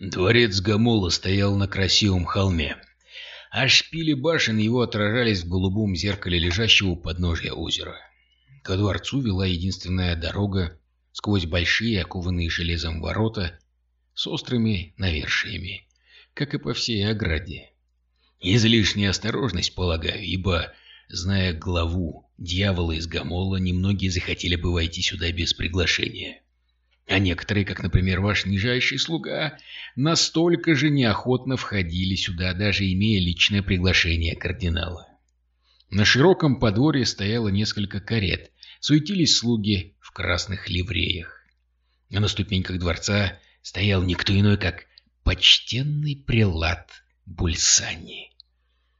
Дворец Гамола стоял на красивом холме, а шпили башен его отражались в голубом зеркале лежащего у подножья озера. Ко дворцу вела единственная дорога сквозь большие, окованные железом ворота с острыми навершиями, как и по всей ограде. Излишняя осторожность, полагаю, ибо, зная главу дьявола из Гамола, немногие захотели бы войти сюда без приглашения. А некоторые, как, например, ваш нижайший слуга, настолько же неохотно входили сюда, даже имея личное приглашение кардинала. На широком подворье стояло несколько карет, суетились слуги в красных ливреях. А на ступеньках дворца стоял никто иной, как почтенный прелат Бульсани.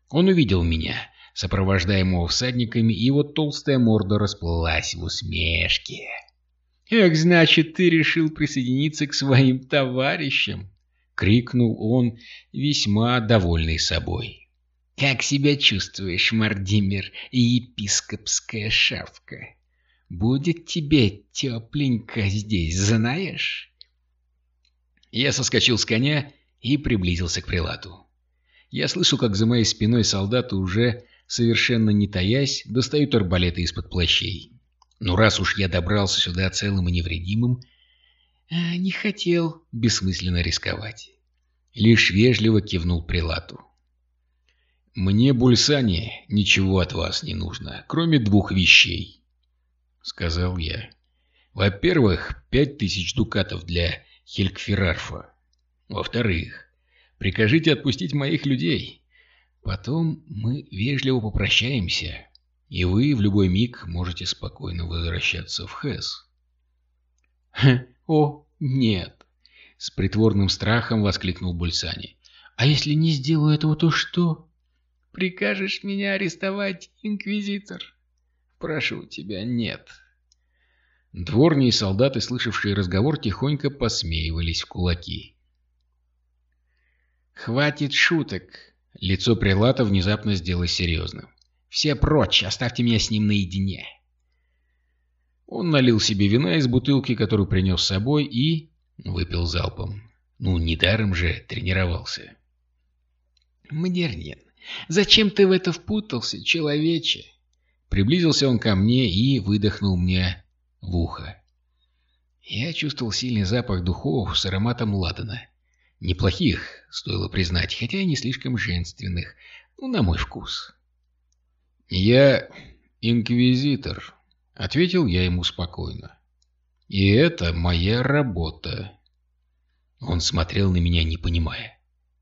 Он увидел меня, сопровождаемого всадниками, и его толстая морда расплылась в усмешке. «Эх, значит, ты решил присоединиться к своим товарищам!» — крикнул он, весьма довольный собой. «Как себя чувствуешь, Мардимер и епископская шавка? Будет тебе тепленько здесь, знаешь?» Я соскочил с коня и приблизился к прилату. Я слышал, как за моей спиной солдаты уже, совершенно не таясь, достают арбалеты из-под плащей. Но раз уж я добрался сюда целым и невредимым, э, не хотел бессмысленно рисковать. Лишь вежливо кивнул прилату. «Мне, Бульсани, ничего от вас не нужно, кроме двух вещей», — сказал я. «Во-первых, пять тысяч дукатов для Хелькферарфа. Во-вторых, прикажите отпустить моих людей. Потом мы вежливо попрощаемся» и вы в любой миг можете спокойно возвращаться в Хэс. «О, нет!» — с притворным страхом воскликнул Бульсани. «А если не сделаю этого, то что?» «Прикажешь меня арестовать, инквизитор?» «Прошу тебя, нет». Дворни и солдаты, слышавшие разговор, тихонько посмеивались в кулаки. «Хватит шуток!» Лицо прилата внезапно сделалось серьезным. Все прочь, оставьте меня с ним наедине. Он налил себе вина из бутылки, которую принес с собой, и выпил залпом. Ну, недаром же тренировался. «Модернин, зачем ты в это впутался, человече?» Приблизился он ко мне и выдохнул мне в ухо. Я чувствовал сильный запах духов с ароматом ладана. Неплохих, стоило признать, хотя и не слишком женственных, ну, на мой вкус. «Я инквизитор», — ответил я ему спокойно. «И это моя работа». Он смотрел на меня, не понимая.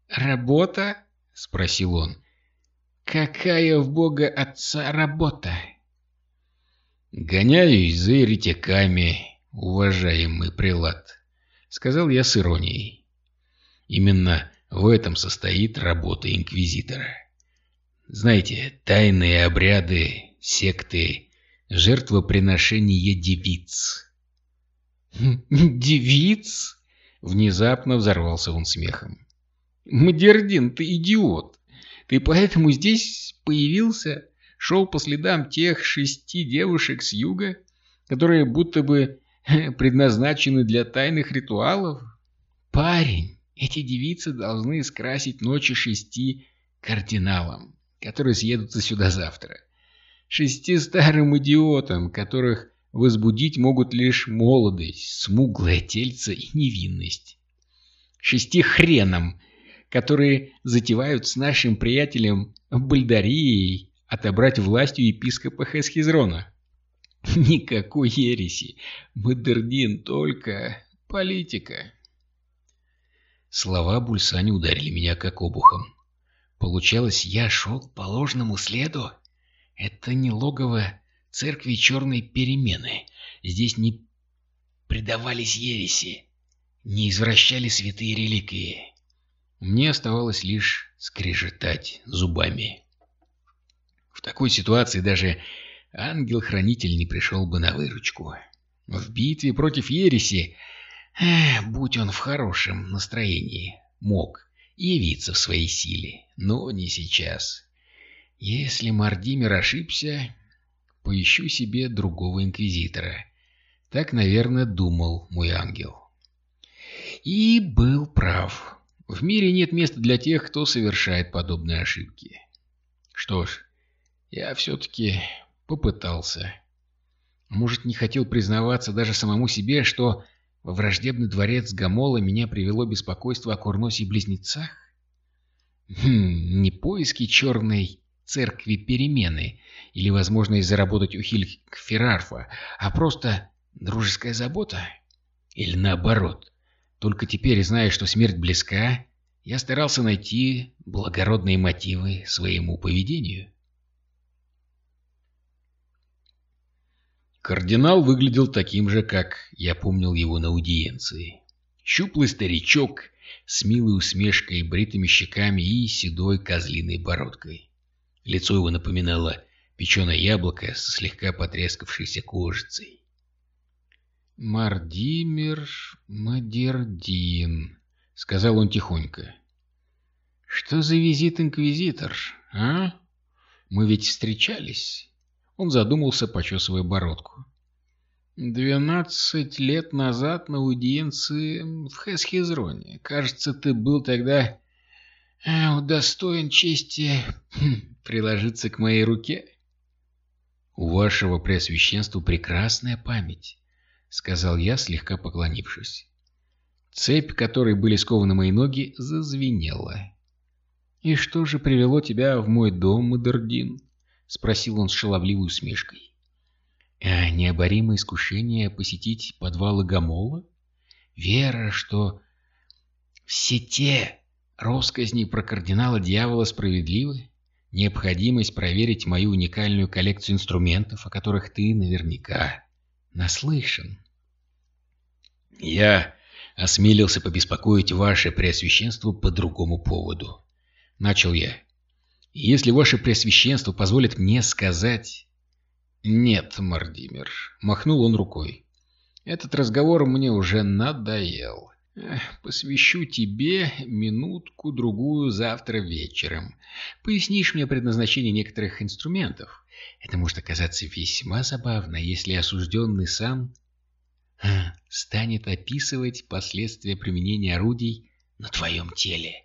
«Работа?» — спросил он. «Какая в Бога Отца работа?» «Гоняюсь за еретиками, уважаемый прилад», — сказал я с иронией. «Именно в этом состоит работа инквизитора». Знаете, тайные обряды, секты, жертвоприношение девиц. «Девиц?» — внезапно взорвался он смехом. «Мадердин, ты идиот! Ты поэтому здесь появился, шел по следам тех шести девушек с юга, которые будто бы предназначены для тайных ритуалов? Парень, эти девицы должны скрасить ночи шести кардиналам которые съедутся сюда завтра. Шести старым идиотам, которых возбудить могут лишь молодость, смуглое тельце и невинность. Шести хренам, которые затевают с нашим приятелем Бальдарией отобрать власть у епископа Хесхизрона. Никакой ереси. Модердин только политика. Слова Бульсани ударили меня как обухом. Получалось, я шел по ложному следу? Это не логово церкви черной перемены. Здесь не предавались ереси, не извращали святые реликвии. Мне оставалось лишь скрежетать зубами. В такой ситуации даже ангел-хранитель не пришел бы на выручку. В битве против ереси, э, будь он в хорошем настроении, мог явиться в своей силе, но не сейчас. Если Мардимир ошибся, поищу себе другого инквизитора. Так, наверное, думал мой ангел. И был прав. В мире нет места для тех, кто совершает подобные ошибки. Что ж, я все-таки попытался. Может, не хотел признаваться даже самому себе, что во враждебный дворец Гамола меня привело беспокойство о Курносе и близнецах? Хм, не поиски черной церкви перемены или возможность заработать у Хильферарфа, а просто дружеская забота? Или наоборот? Только теперь, зная, что смерть близка, я старался найти благородные мотивы своему поведению. Кардинал выглядел таким же, как я помнил его на аудиенции. Щуплый старичок с милой усмешкой, бритыми щеками и седой козлиной бородкой. Лицо его напоминало печеное яблоко со слегка потрескавшейся кожицей. «Мардимир Мадердин», — сказал он тихонько. «Что за визит, инквизитор, а? Мы ведь встречались». Он задумался, почесывая бородку. «Двенадцать лет назад на аудиенции в Хесхизроне. Кажется, ты был тогда э, удостоен чести хм, приложиться к моей руке». «У вашего преосвященства прекрасная память», — сказал я, слегка поклонившись. Цепь, которой были скованы мои ноги, зазвенела. «И что же привело тебя в мой дом, Мадердин?» — спросил он с шаловливой усмешкой. «А необоримое искушение посетить подвалы Гамола? Вера, что все те росказни про кардинала дьявола справедливы? Необходимость проверить мою уникальную коллекцию инструментов, о которых ты наверняка наслышан?» «Я осмелился побеспокоить ваше преосвященство по другому поводу», — начал я если ваше Преосвященство позволит мне сказать... Нет, Мардимер, махнул он рукой. Этот разговор мне уже надоел. Посвящу тебе минутку-другую завтра вечером. Пояснишь мне предназначение некоторых инструментов. Это может оказаться весьма забавно, если осужденный сам а, станет описывать последствия применения орудий на твоем теле.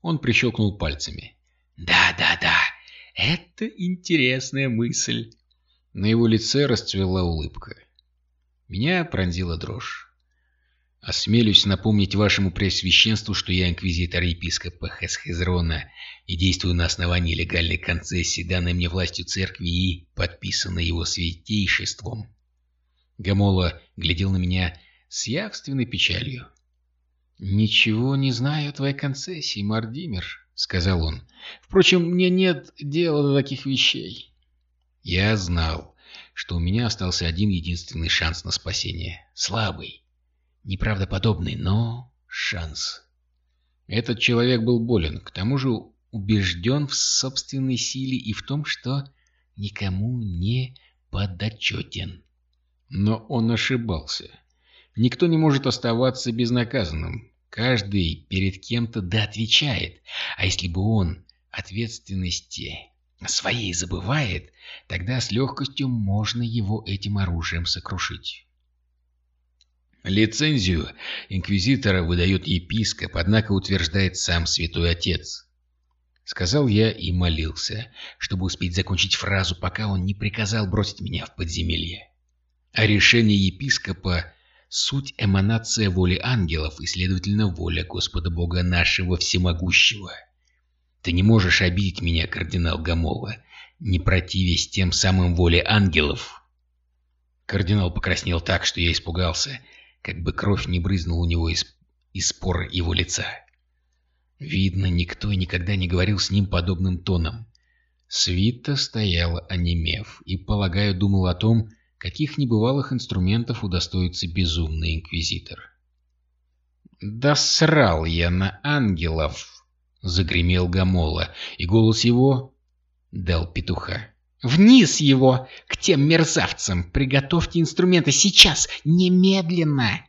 Он прищелкнул пальцами. «Да-да-да, это интересная мысль». На его лице расцвела улыбка. Меня пронзила дрожь. Осмелюсь напомнить вашему преосвященству, что я инквизитор епископа Хесхезрона и действую на основании легальной концессии, данной мне властью церкви и подписанной его святейшеством. Гамола глядел на меня с явственной печалью. «Ничего не знаю о твоей концессии, Мардимер», — сказал он. «Впрочем, мне нет дела до таких вещей». Я знал, что у меня остался один единственный шанс на спасение. Слабый, неправдоподобный, но шанс. Этот человек был болен, к тому же убежден в собственной силе и в том, что никому не подотчетен. Но он ошибался. Никто не может оставаться безнаказанным. Каждый перед кем-то да отвечает. А если бы он ответственности своей забывает, тогда с легкостью можно его этим оружием сокрушить. Лицензию инквизитора выдает епископ, однако утверждает сам святой отец. Сказал я и молился, чтобы успеть закончить фразу, пока он не приказал бросить меня в подземелье. А решение епископа суть эманация воли ангелов и, следовательно, воля Господа Бога нашего Всемогущего. Ты не можешь обидеть меня, кардинал Гамова, не противясь тем самым воле ангелов. Кардинал покраснел так, что я испугался, как бы кровь не брызнула у него из, из пор его лица. Видно, никто и никогда не говорил с ним подобным тоном. Свита стояла, онемев, и, полагаю, думал о том, каких небывалых инструментов удостоится безумный инквизитор. «Да срал я на ангелов!» — загремел Гамола, и голос его дал петуха. «Вниз его! К тем мерзавцам! Приготовьте инструменты сейчас! Немедленно!»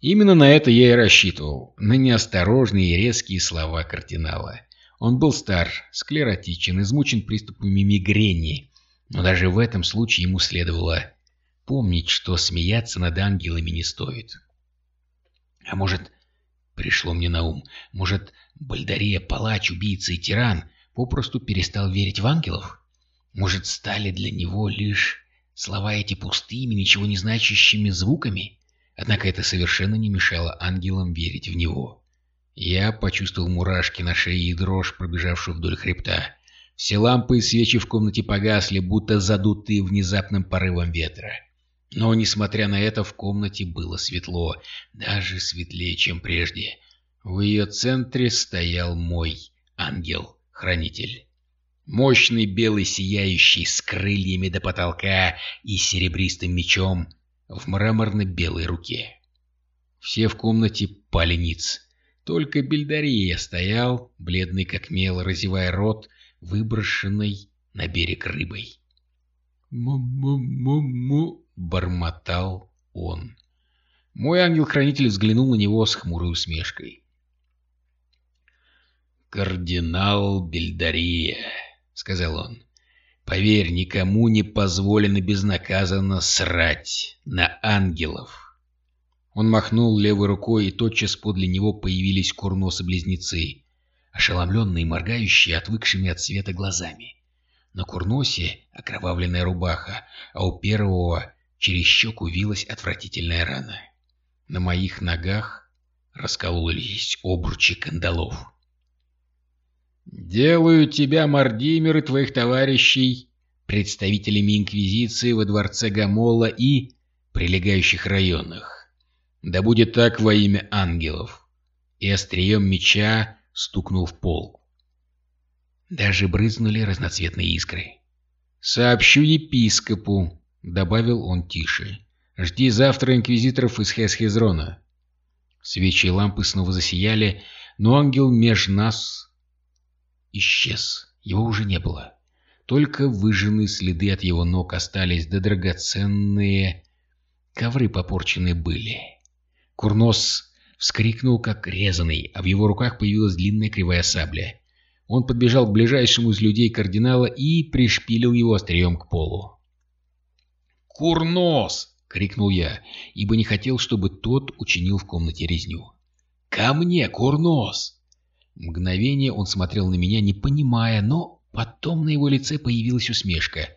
Именно на это я и рассчитывал, на неосторожные и резкие слова кардинала. Он был стар, склеротичен, измучен приступами мигрени, но даже в этом случае ему следовало помнить, что смеяться над ангелами не стоит. А может, пришло мне на ум, может, Бальдария, палач, убийца и тиран попросту перестал верить в ангелов? Может, стали для него лишь слова эти пустыми, ничего не значащими звуками? Однако это совершенно не мешало ангелам верить в него. Я почувствовал мурашки на шее и дрожь, пробежавшую вдоль хребта. Все лампы и свечи в комнате погасли, будто задутые внезапным порывом ветра. Но, несмотря на это, в комнате было светло, даже светлее, чем прежде. В ее центре стоял мой ангел-хранитель. Мощный белый сияющий с крыльями до потолка и серебристым мечом в мраморно-белой руке. Все в комнате пали. Только Бельдария стоял, бледный как мел, разевая рот, выброшенный на берег рыбой. «Му-му-му-му!» — бормотал он. Мой ангел-хранитель взглянул на него с хмурой усмешкой. «Кардинал Бельдария», — сказал он, — «поверь, никому не позволено безнаказанно срать на ангелов». Он махнул левой рукой, и тотчас подле него появились курносы-близнецы, ошеломленные, моргающие, отвыкшими от света глазами. На курносе окровавленная рубаха, а у первого через щеку вилась отвратительная рана. На моих ногах раскололись обручи кандалов. «Делаю тебя, Мардимер, и твоих товарищей представителями Инквизиции во дворце Гамола и прилегающих районах. Да будет так во имя ангелов. И острием меча стукнул в пол. Даже брызнули разноцветные искры. «Сообщу епископу», — добавил он тише. «Жди завтра инквизиторов из Хесхезрона». Свечи и лампы снова засияли, но ангел меж нас исчез. Его уже не было. Только выжженные следы от его ног остались, да драгоценные ковры попорчены были. Курнос вскрикнул, как резанный, а в его руках появилась длинная кривая сабля. Он подбежал к ближайшему из людей кардинала и пришпилил его острием к полу. «Курнос!» — крикнул я, ибо не хотел, чтобы тот учинил в комнате резню. «Ко мне, Курнос!» Мгновение он смотрел на меня, не понимая, но потом на его лице появилась усмешка.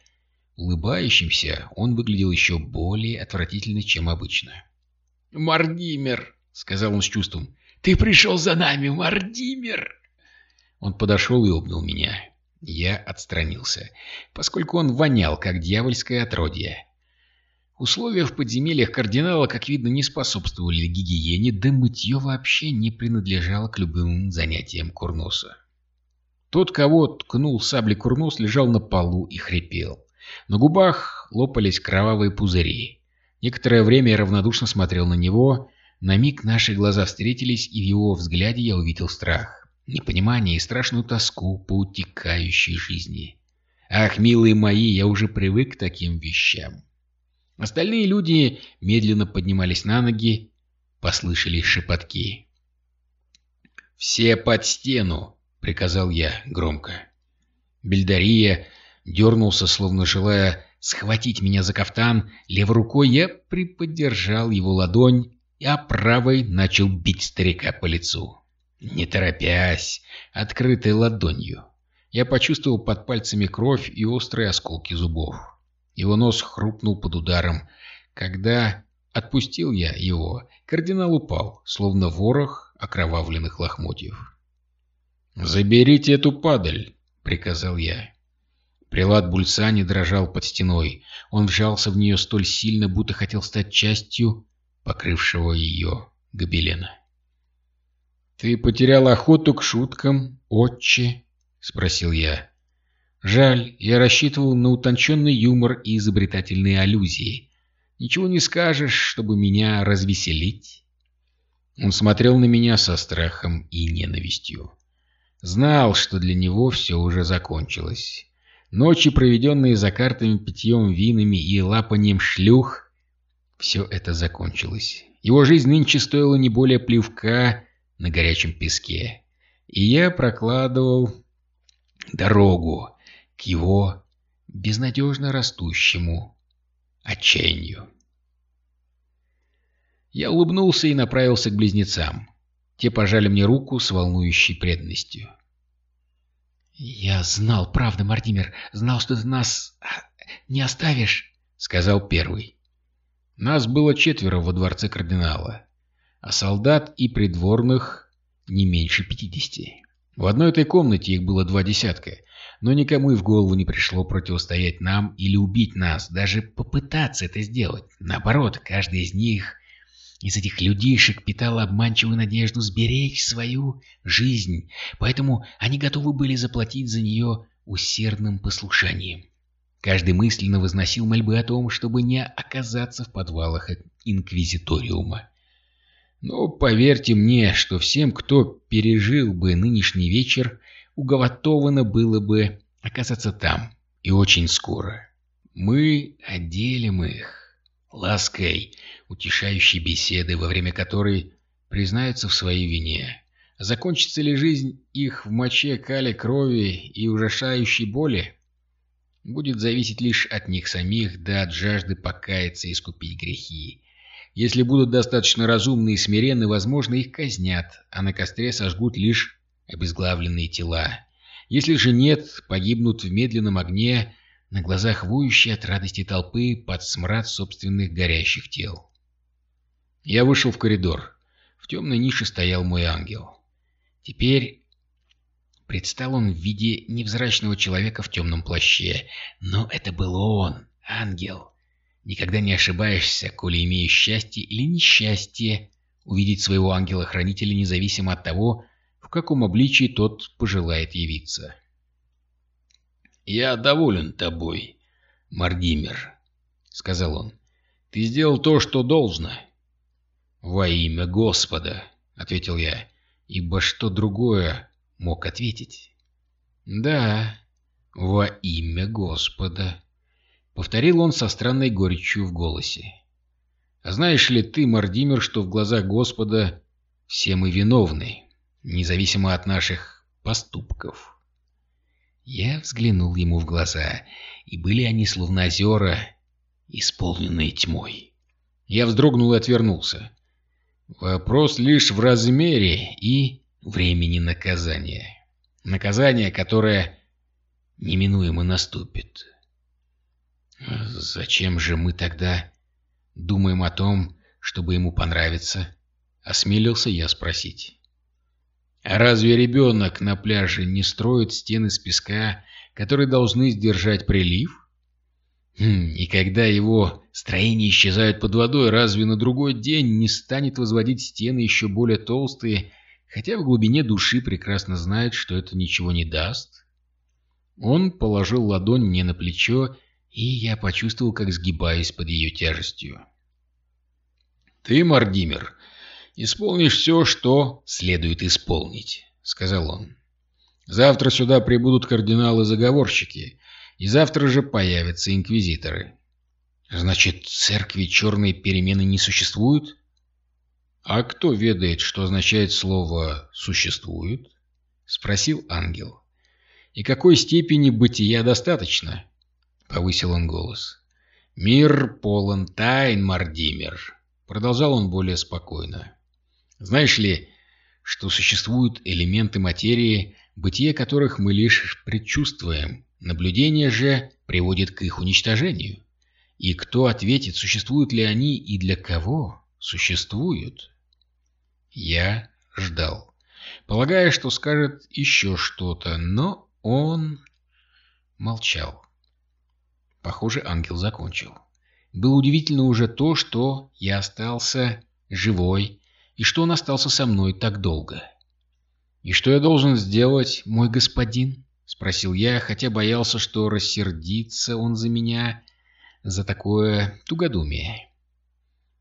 Улыбающимся он выглядел еще более отвратительно, чем обычно. «Мардимер!» — сказал он с чувством. «Ты пришел за нами, Мардимер!» Он подошел и обнял меня. Я отстранился, поскольку он вонял, как дьявольское отродье. Условия в подземельях кардинала, как видно, не способствовали гигиене, да мытье вообще не принадлежало к любым занятиям Курноса. Тот, кого ткнул саблей Курнос, лежал на полу и хрипел. На губах лопались кровавые пузыри. Некоторое время я равнодушно смотрел на него. На миг наши глаза встретились, и в его взгляде я увидел страх, непонимание и страшную тоску по утекающей жизни. Ах, милые мои, я уже привык к таким вещам. Остальные люди медленно поднимались на ноги, послышались шепотки. «Все под стену!» — приказал я громко. Бельдария дернулся, словно желая схватить меня за кафтан, левой рукой я приподдержал его ладонь, а правой начал бить старика по лицу. Не торопясь, открытой ладонью. Я почувствовал под пальцами кровь и острые осколки зубов. Его нос хрупнул под ударом. Когда отпустил я его, кардинал упал, словно ворох окровавленных лохмотьев. «Заберите эту падаль!» — приказал я. Прилад Бульсани дрожал под стеной. Он вжался в нее столь сильно, будто хотел стать частью покрывшего ее гобелена. «Ты потерял охоту к шуткам, отче?» — спросил я. «Жаль, я рассчитывал на утонченный юмор и изобретательные аллюзии. Ничего не скажешь, чтобы меня развеселить?» Он смотрел на меня со страхом и ненавистью. Знал, что для него все уже закончилось. Ночи, проведенные за картами, питьем, винами и лапанием шлюх, все это закончилось. Его жизнь нынче стоила не более плевка на горячем песке. И я прокладывал дорогу к его безнадежно растущему отчаянию. Я улыбнулся и направился к близнецам. Те пожали мне руку с волнующей преданностью. «Я знал, правда, Мартимер, знал, что ты нас а, не оставишь», — сказал первый. Нас было четверо во дворце кардинала, а солдат и придворных не меньше пятидесяти. В одной этой комнате их было два десятка, но никому и в голову не пришло противостоять нам или убить нас, даже попытаться это сделать. Наоборот, каждый из них, из этих людишек, питал обманчивую надежду сберечь свою жизнь, поэтому они готовы были заплатить за нее усердным послушанием. Каждый мысленно возносил мольбы о том, чтобы не оказаться в подвалах Инквизиториума. Но поверьте мне, что всем, кто пережил бы нынешний вечер, уготовано было бы оказаться там, и очень скоро. Мы отделим их лаской, утешающей беседы, во время которой признаются в своей вине. Закончится ли жизнь их в моче кали крови и ужасающей боли? Будет зависеть лишь от них самих, да от жажды покаяться и искупить грехи. Если будут достаточно разумны и смиренны, возможно, их казнят, а на костре сожгут лишь обезглавленные тела. Если же нет, погибнут в медленном огне, на глазах воющей от радости толпы под смрад собственных горящих тел. Я вышел в коридор. В темной нише стоял мой ангел. Теперь предстал он в виде невзрачного человека в темном плаще, но это был он, ангел. Никогда не ошибаешься, коли имеешь счастье или несчастье увидеть своего ангела-хранителя независимо от того, в каком обличии тот пожелает явиться. «Я доволен тобой, Мардимер», — сказал он. «Ты сделал то, что должно». «Во имя Господа», — ответил я, — «ибо что другое мог ответить?» «Да, во имя Господа», — повторил он со странной горечью в голосе. «А знаешь ли ты, Мардимер, что в глазах Господа все мы виновны?» независимо от наших поступков. Я взглянул ему в глаза, и были они словно озера, исполненные тьмой. Я вздрогнул и отвернулся. Вопрос лишь в размере и времени наказания. Наказание, которое неминуемо наступит. Зачем же мы тогда думаем о том, чтобы ему понравиться? Осмелился я спросить. А разве ребенок на пляже не строит стены из песка, которые должны сдержать прилив? Хм, и когда его строения исчезают под водой, разве на другой день не станет возводить стены еще более толстые, хотя в глубине души прекрасно знает, что это ничего не даст? Он положил ладонь мне на плечо, и я почувствовал, как сгибаюсь под ее тяжестью. «Ты, Мардимер, исполнишь все, что следует исполнить», — сказал он. «Завтра сюда прибудут кардиналы-заговорщики, и завтра же появятся инквизиторы». «Значит, церкви черной перемены не существуют?» «А кто ведает, что означает слово «существует»?» — спросил ангел. «И какой степени бытия достаточно?» — повысил он голос. «Мир полон тайн, Мардимер», — продолжал он более спокойно. Знаешь ли, что существуют элементы материи, бытие которых мы лишь предчувствуем, наблюдение же приводит к их уничтожению? И кто ответит, существуют ли они и для кого существуют? Я ждал, полагая, что скажет еще что-то, но он молчал. Похоже, ангел закончил. Было удивительно уже то, что я остался живой и что он остался со мной так долго. «И что я должен сделать, мой господин?» — спросил я, хотя боялся, что рассердится он за меня за такое тугодумие.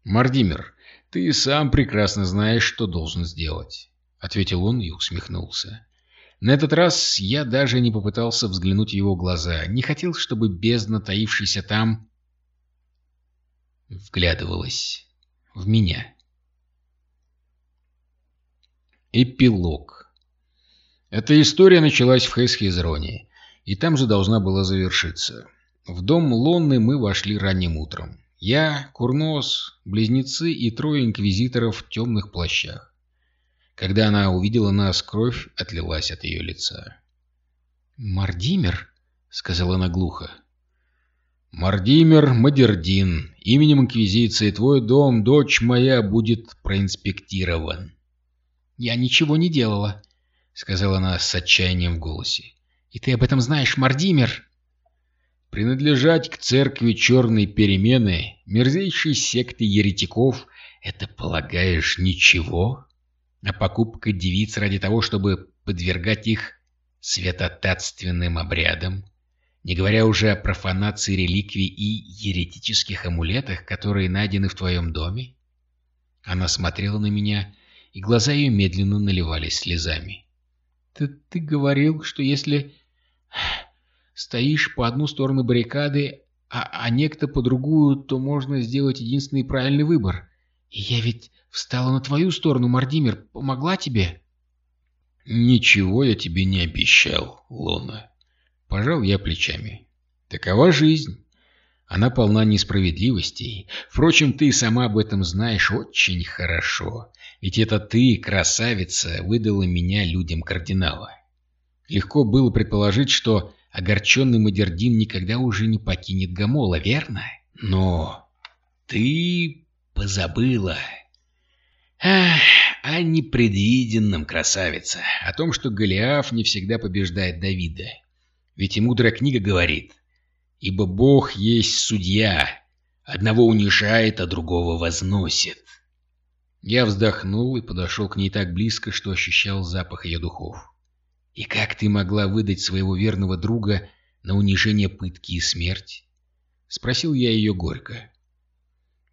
«Мардимер, ты сам прекрасно знаешь, что должен сделать», — ответил он и усмехнулся. На этот раз я даже не попытался взглянуть в его глаза, не хотел, чтобы бездна, таившаяся там, вглядывалась в меня. Эпилог. Эта история началась в Хейсхизроне, и там же должна была завершиться. В дом Лонны мы вошли ранним утром. Я, Курнос, близнецы и трое инквизиторов в темных плащах. Когда она увидела нас, кровь отлилась от ее лица. «Мардимер?» — сказала она глухо. «Мардимер Мадердин, именем Инквизиции твой дом, дочь моя, будет проинспектирован». «Я ничего не делала», — сказала она с отчаянием в голосе. «И ты об этом знаешь, Мардимер?» Принадлежать к церкви черной перемены, мерзейшей секты еретиков, это, полагаешь, ничего? А покупка девиц ради того, чтобы подвергать их святотатственным обрядам, не говоря уже о профанации реликвий и еретических амулетах, которые найдены в твоем доме? Она смотрела на меня, и глаза ее медленно наливались слезами. «Ты, ты говорил, что если стоишь по одну сторону баррикады, а, а некто по другую, то можно сделать единственный правильный выбор. И я ведь встала на твою сторону, Мардимир, помогла тебе?» «Ничего я тебе не обещал, Лона». Пожал я плечами. «Такова жизнь. Она полна несправедливостей. Впрочем, ты сама об этом знаешь очень хорошо. Ведь это ты, красавица, выдала меня людям кардинала. Легко было предположить, что огорченный Мадердин никогда уже не покинет Гамола, верно? Но ты позабыла. Ах, о непредвиденном, красавица, о том, что Голиаф не всегда побеждает Давида. Ведь и мудрая книга говорит, «Ибо Бог есть судья, одного унижает, а другого возносит». Я вздохнул и подошел к ней так близко, что ощущал запах ее духов. «И как ты могла выдать своего верного друга на унижение пытки и смерть?» — спросил я ее горько.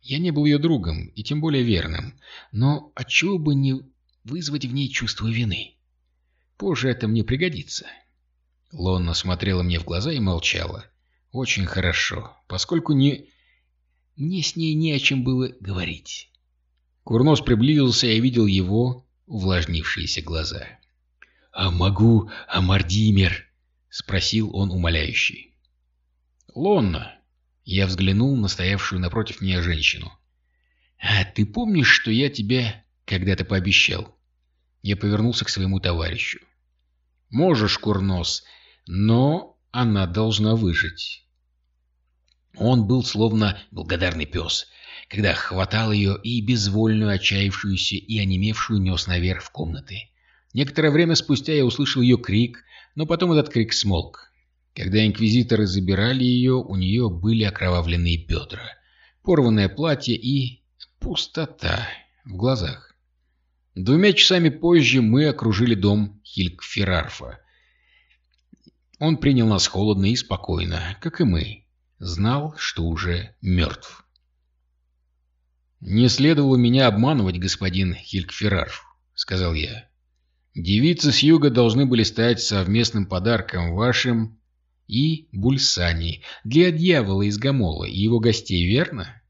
Я не был ее другом, и тем более верным, но отчего бы не вызвать в ней чувство вины? Позже это мне пригодится. Лонна смотрела мне в глаза и молчала. Очень хорошо, поскольку не... мне с ней не о чем было говорить. Курнос приблизился, и я видел его увлажнившиеся глаза. «А могу, а Мардимер?» — спросил он умоляющий. «Лонна, я взглянул на стоявшую напротив меня женщину. «А ты помнишь, что я тебе когда-то пообещал?» Я повернулся к своему товарищу. «Можешь, Курнос, но она должна выжить». Он был словно благодарный пес, когда хватал ее и безвольную, отчаявшуюся и онемевшую нес наверх в комнаты. Некоторое время спустя я услышал ее крик, но потом этот крик смолк. Когда инквизиторы забирали ее, у нее были окровавленные бедра, порванное платье и пустота в глазах. Двумя часами позже мы окружили дом Хилькферарфа. Он принял нас холодно и спокойно, как и мы. Знал, что уже мертв. «Не следовало меня обманывать, господин Хилькферарф», — сказал я. «Девицы с юга должны были стать совместным подарком вашим и Бульсани для дьявола из Гамола и его гостей, верно?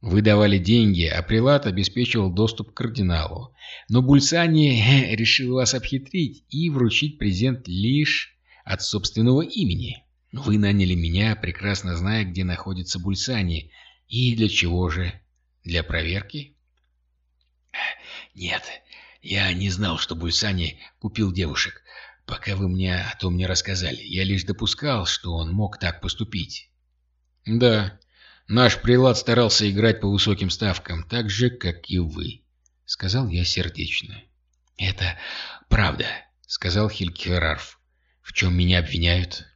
Вы давали деньги, а прилад обеспечивал доступ к кардиналу. Но Бульсани решил вас обхитрить и вручить презент лишь от собственного имени. Вы наняли меня, прекрасно зная, где находится Бульсани. И для чего же? Для проверки? Нет, я не знал, что Бульсани купил девушек пока вы мне о том не рассказали. Я лишь допускал, что он мог так поступить. Да, наш прилад старался играть по высоким ставкам, так же, как и вы, — сказал я сердечно. Это правда, — сказал Хилькерарф. В чем меня обвиняют?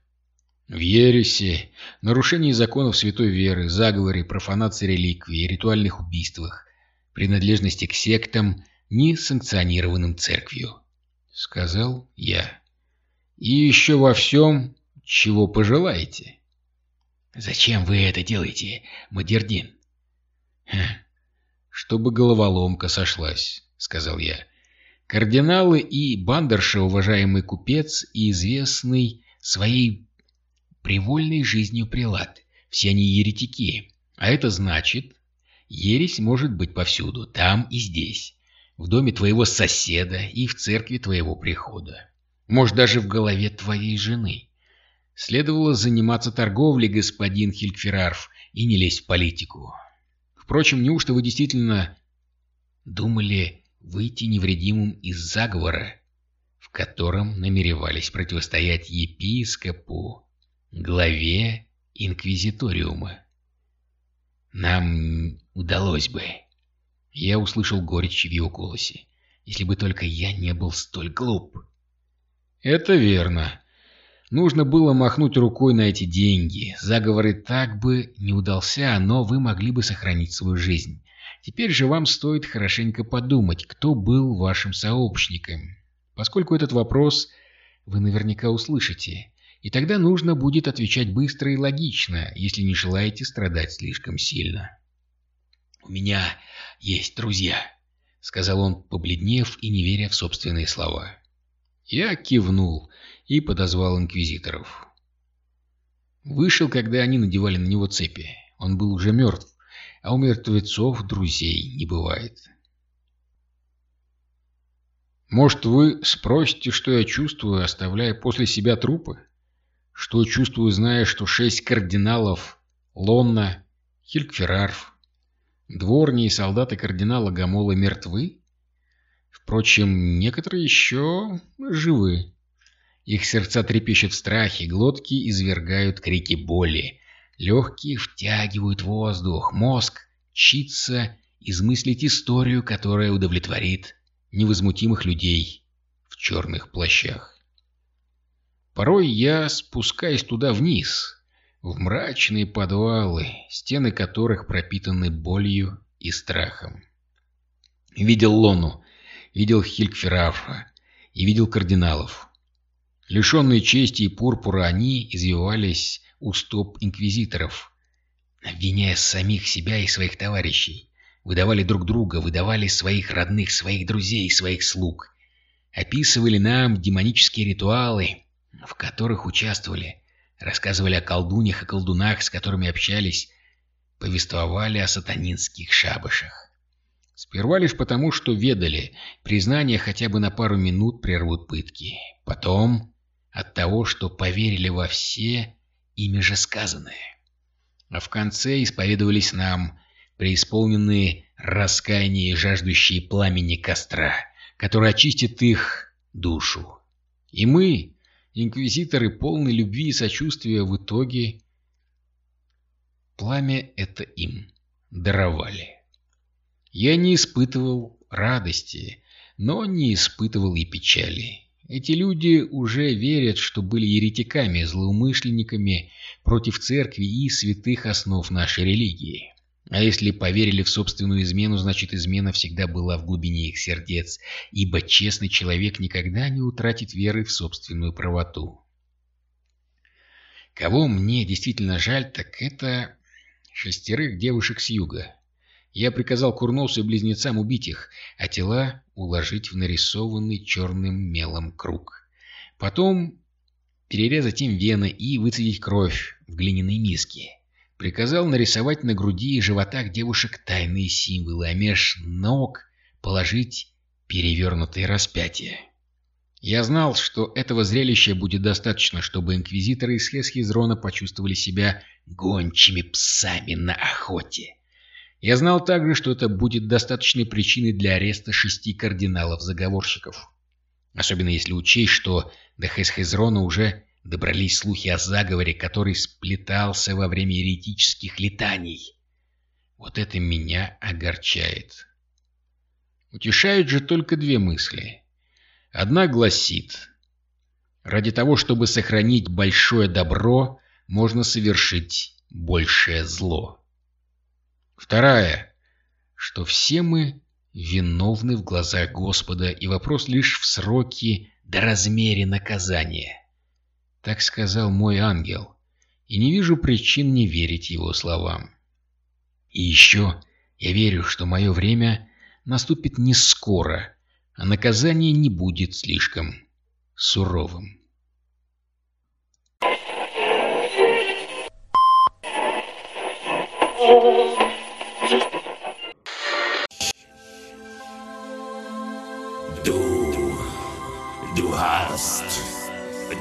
В ереси, нарушении законов святой веры, заговоре, профанации реликвий, ритуальных убийствах, принадлежности к сектам, не санкционированным церковью. — сказал я. «И еще во всем, чего пожелаете». «Зачем вы это делаете, Мадердин?» «Чтобы головоломка сошлась», — сказал я. «Кардиналы и бандерша, уважаемый купец и известный своей привольной жизнью прилад. Все они еретики. А это значит, ересь может быть повсюду, там и здесь в доме твоего соседа и в церкви твоего прихода. Может, даже в голове твоей жены. Следовало заниматься торговлей, господин Хилькферарф, и не лезть в политику. Впрочем, неужто вы действительно думали выйти невредимым из заговора, в котором намеревались противостоять епископу, главе инквизиториума? Нам удалось бы. Я услышал горечь в его голосе. Если бы только я не был столь глуп. Это верно. Нужно было махнуть рукой на эти деньги. Заговор и так бы не удался, но вы могли бы сохранить свою жизнь. Теперь же вам стоит хорошенько подумать, кто был вашим сообщником. Поскольку этот вопрос вы наверняка услышите. И тогда нужно будет отвечать быстро и логично, если не желаете страдать слишком сильно. «У меня есть друзья», — сказал он, побледнев и не веря в собственные слова. Я кивнул и подозвал инквизиторов. Вышел, когда они надевали на него цепи. Он был уже мертв, а у мертвецов друзей не бывает. «Может, вы спросите, что я чувствую, оставляя после себя трупы?» Что чувствую, зная, что шесть кардиналов Лонна, Хилькферарф, дворни и солдаты кардинала Гамола мертвы? Впрочем, некоторые еще живы. Их сердца трепещут в страхе, глотки извергают крики боли. Легкие втягивают воздух, мозг чится измыслить историю, которая удовлетворит невозмутимых людей в черных плащах. Порой я спускаюсь туда вниз, в мрачные подвалы, стены которых пропитаны болью и страхом. Видел Лону, видел Хилькферафа и видел кардиналов. Лишенные чести и пурпура они извивались у стоп инквизиторов, обвиняя самих себя и своих товарищей. Выдавали друг друга, выдавали своих родных, своих друзей, своих слуг. Описывали нам демонические ритуалы, в которых участвовали, рассказывали о колдуньях и колдунах, с которыми общались, повествовали о сатанинских шабашах. Сперва лишь потому, что ведали, признание хотя бы на пару минут прервут пытки. Потом от того, что поверили во все ими же сказанное. А в конце исповедовались нам, преисполненные раскаяния и жаждущие пламени костра, который очистит их душу. И мы, Инквизиторы, полны любви и сочувствия, в итоге пламя это им даровали. Я не испытывал радости, но не испытывал и печали. Эти люди уже верят, что были еретиками, злоумышленниками против церкви и святых основ нашей религии. А если поверили в собственную измену, значит измена всегда была в глубине их сердец, ибо честный человек никогда не утратит веры в собственную правоту. Кого мне действительно жаль, так это шестерых девушек с юга. Я приказал Курносу и близнецам убить их, а тела уложить в нарисованный черным мелом круг. Потом перерезать им вены и выцедить кровь в глиняной миске. Приказал нарисовать на груди и животах девушек тайные символы, а меж ног положить перевернутые распятия. Я знал, что этого зрелища будет достаточно, чтобы инквизиторы из Хесхизрона почувствовали себя гончими псами на охоте. Я знал также, что это будет достаточной причиной для ареста шести кардиналов-заговорщиков. Особенно если учесть, что до Хесхизрона уже добрались слухи о заговоре, который сплетался во время еретических летаний. Вот это меня огорчает. Утешают же только две мысли. Одна гласит, ради того, чтобы сохранить большое добро, можно совершить большее зло. Вторая, что все мы виновны в глазах Господа, и вопрос лишь в сроке до размере наказания. Так сказал мой ангел, и не вижу причин не верить его словам. И еще я верю, что мое время наступит не скоро, а наказание не будет слишком суровым. Du, du hast